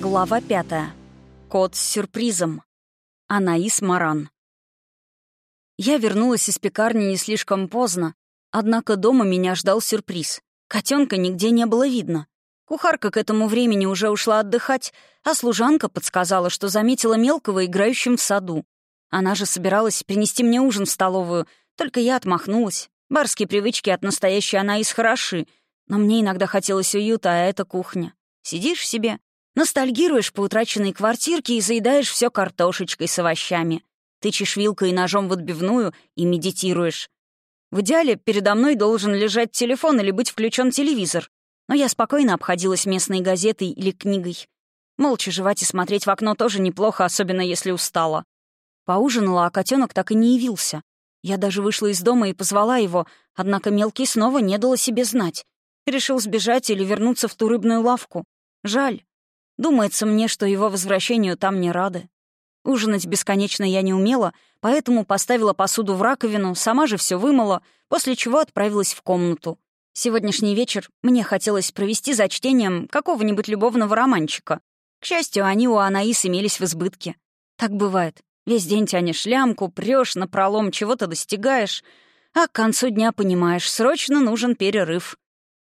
Глава пятая. Кот с сюрпризом. Анаис Маран. Я вернулась из пекарни не слишком поздно, однако дома меня ждал сюрприз. Котенка нигде не было видно. Кухарка к этому времени уже ушла отдыхать, а служанка подсказала, что заметила мелкого играющим в саду. Она же собиралась принести мне ужин в столовую, только я отмахнулась. Барские привычки от настоящей Анаис хороши, но мне иногда хотелось уюта, а это кухня. Сидишь себе, Ностальгируешь по утраченной квартирке и заедаешь все картошечкой с овощами. Тычешь вилкой и ножом в отбивную и медитируешь. В идеале передо мной должен лежать телефон или быть включен телевизор. Но я спокойно обходилась местной газетой или книгой. Молча жевать и смотреть в окно тоже неплохо, особенно если устала. Поужинала, а котенок так и не явился. Я даже вышла из дома и позвала его, однако мелкий снова не дал о себе знать. Решил сбежать или вернуться в ту рыбную лавку. Жаль. Думается мне, что его возвращению там не рады. Ужинать бесконечно я не умела, поэтому поставила посуду в раковину, сама же все вымыла, после чего отправилась в комнату. Сегодняшний вечер мне хотелось провести за чтением какого-нибудь любовного романчика. К счастью, они у Анаис имелись в избытке. Так бывает. Весь день тянешь лямку, прёшь, напролом чего-то достигаешь, а к концу дня понимаешь, срочно нужен перерыв.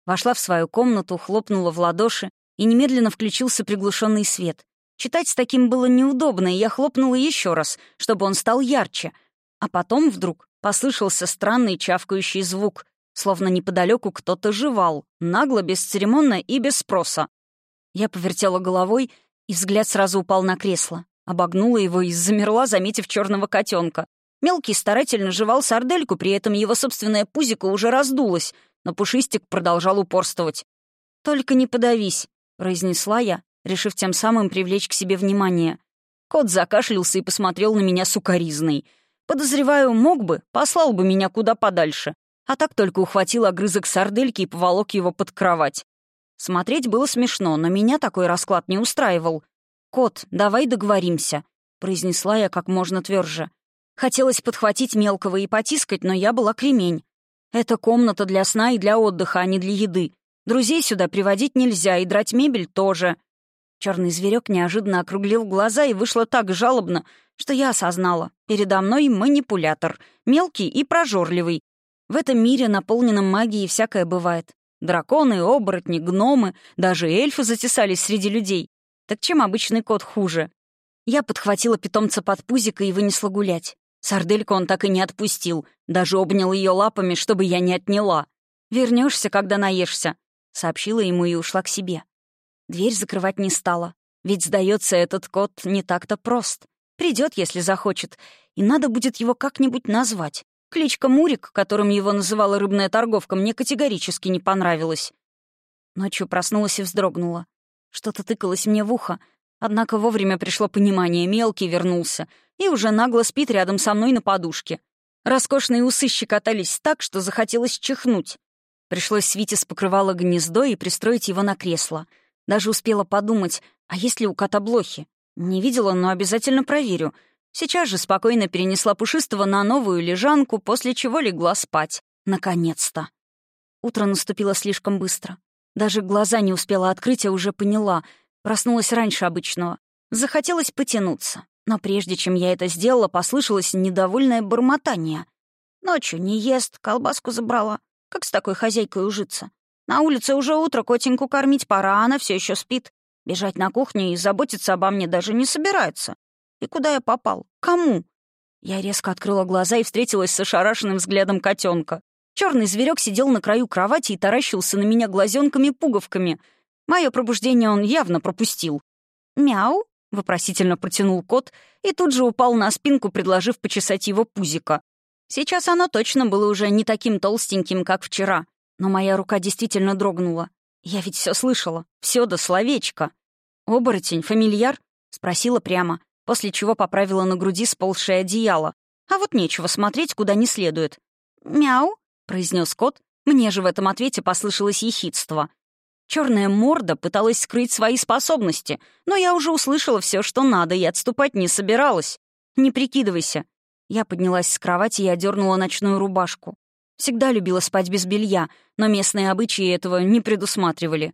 Вошла в свою комнату, хлопнула в ладоши и немедленно включился приглушенный свет. Читать с таким было неудобно, и я хлопнула еще раз, чтобы он стал ярче. А потом вдруг послышался странный чавкающий звук, словно неподалеку кто-то жевал, нагло, бесцеремонно и без спроса. Я повертела головой, и взгляд сразу упал на кресло. Обогнула его и замерла, заметив черного котенка. Мелкий старательно жевал сардельку, при этом его собственное пузико уже раздулось, но пушистик продолжал упорствовать. «Только не подавись», произнесла я, решив тем самым привлечь к себе внимание. Кот закашлялся и посмотрел на меня сукоризной. Подозреваю, мог бы, послал бы меня куда подальше. А так только ухватил огрызок сардельки и поволок его под кровать. Смотреть было смешно, но меня такой расклад не устраивал. «Кот, давай договоримся», — произнесла я как можно тверже. Хотелось подхватить мелкого и потискать, но я была кремень. Это комната для сна и для отдыха, а не для еды. Друзей сюда приводить нельзя, и драть мебель тоже. Черный зверек неожиданно округлил глаза и вышло так жалобно, что я осознала. Передо мной манипулятор, мелкий и прожорливый. В этом мире, наполненном магией, всякое бывает. Драконы, оборотни, гномы, даже эльфы затесались среди людей. Так чем обычный кот хуже? Я подхватила питомца под пузико и вынесла гулять. Сардельку он так и не отпустил, даже обнял ее лапами, чтобы я не отняла. Вернешься, когда наешься. — сообщила ему и ушла к себе. Дверь закрывать не стала, ведь, сдается, этот кот не так-то прост. Придет, если захочет, и надо будет его как-нибудь назвать. Кличка Мурик, которым его называла рыбная торговка, мне категорически не понравилась. Ночью проснулась и вздрогнула. Что-то тыкалось мне в ухо, однако вовремя пришло понимание, мелкий вернулся и уже нагло спит рядом со мной на подушке. Роскошные усы щекотались так, что захотелось чихнуть. Пришлось свите с покрывала гнездо и пристроить его на кресло. Даже успела подумать, а есть ли у кота блохи? Не видела, но обязательно проверю. Сейчас же спокойно перенесла пушистого на новую лежанку, после чего легла спать. Наконец-то. Утро наступило слишком быстро. Даже глаза не успела открыть, а уже поняла. Проснулась раньше обычного. Захотелось потянуться. Но прежде чем я это сделала, послышалось недовольное бормотание. Ночью не ест, колбаску забрала. Как с такой хозяйкой ужиться? На улице уже утро, котеньку кормить пора, а она все еще спит. Бежать на кухню и заботиться обо мне даже не собирается. И куда я попал? Кому? Я резко открыла глаза и встретилась с ошарашенным взглядом котенка. Черный зверек сидел на краю кровати и таращился на меня глазенками-пуговками. Мое пробуждение он явно пропустил. «Мяу?» — вопросительно протянул кот и тут же упал на спинку, предложив почесать его пузико. Сейчас оно точно было уже не таким толстеньким, как вчера. Но моя рука действительно дрогнула. Я ведь все слышала. все до словечка. «Оборотень, фамильяр?» — спросила прямо, после чего поправила на груди сползшее одеяло. А вот нечего смотреть, куда не следует. «Мяу», — произнес кот. Мне же в этом ответе послышалось ехидство. Черная морда пыталась скрыть свои способности, но я уже услышала все, что надо, и отступать не собиралась. «Не прикидывайся. Я поднялась с кровати и одернула ночную рубашку. Всегда любила спать без белья, но местные обычаи этого не предусматривали.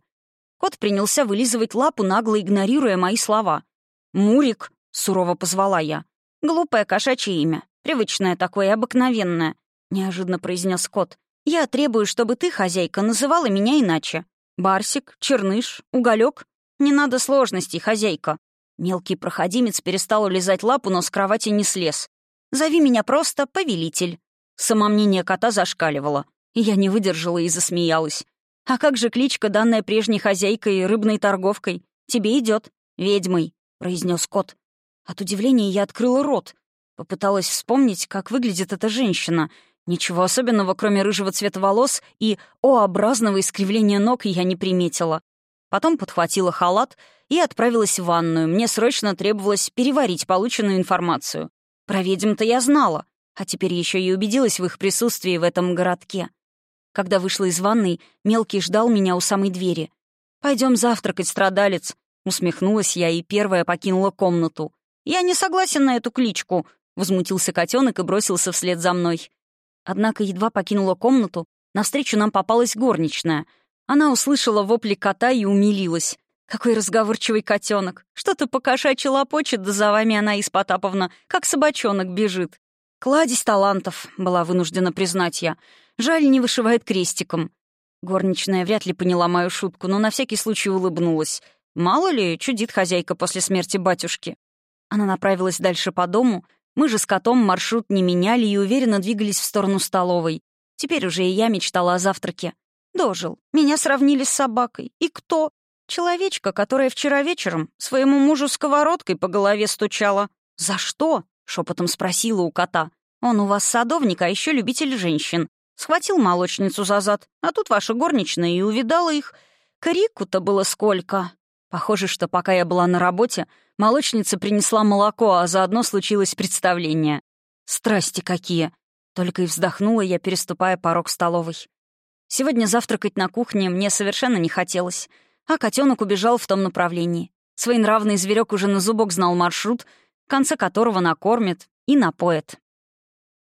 Кот принялся вылизывать лапу, нагло игнорируя мои слова. «Мурик», — сурово позвала я. «Глупое кошачье имя. Привычное такое, обыкновенное», — неожиданно произнес кот. «Я требую, чтобы ты, хозяйка, называла меня иначе. Барсик, черныш, уголек. Не надо сложностей, хозяйка». Мелкий проходимец перестал улезать лапу, но с кровати не слез. «Зови меня просто повелитель». Самомнение кота зашкаливало. Я не выдержала и засмеялась. «А как же кличка, данная прежней хозяйкой и рыбной торговкой? Тебе идет, ведьмой», — произнес кот. От удивления я открыла рот. Попыталась вспомнить, как выглядит эта женщина. Ничего особенного, кроме рыжего цвета волос и О-образного искривления ног, я не приметила. Потом подхватила халат и отправилась в ванную. Мне срочно требовалось переварить полученную информацию. Про ведьм-то я знала, а теперь еще и убедилась в их присутствии в этом городке. Когда вышла из ванной, мелкий ждал меня у самой двери. Пойдем завтракать, страдалец», — усмехнулась я и первая покинула комнату. «Я не согласен на эту кличку», — возмутился котенок и бросился вслед за мной. Однако едва покинула комнату, навстречу нам попалась горничная. Она услышала вопли кота и умилилась. «Какой разговорчивый котенок! Что-то покошачьи лопочет, да за вами она, Испотаповна, как собачонок бежит!» «Кладезь талантов», — была вынуждена признать я. «Жаль, не вышивает крестиком». Горничная вряд ли поняла мою шутку, но на всякий случай улыбнулась. Мало ли, чудит хозяйка после смерти батюшки. Она направилась дальше по дому. Мы же с котом маршрут не меняли и уверенно двигались в сторону столовой. Теперь уже и я мечтала о завтраке. Дожил. Меня сравнили с собакой. И кто? Человечка, которая вчера вечером своему мужу сковородкой по голове стучала. «За что?» — шепотом спросила у кота. «Он у вас садовник, а еще любитель женщин. Схватил молочницу за зад, а тут ваша горничная и увидала их. Крику-то было сколько!» Похоже, что пока я была на работе, молочница принесла молоко, а заодно случилось представление. Страсти какие! Только и вздохнула я, переступая порог столовой. Сегодня завтракать на кухне мне совершенно не хотелось, а котенок убежал в том направлении. Своенравный зверек уже на зубок знал маршрут, в конце которого накормит и напоит.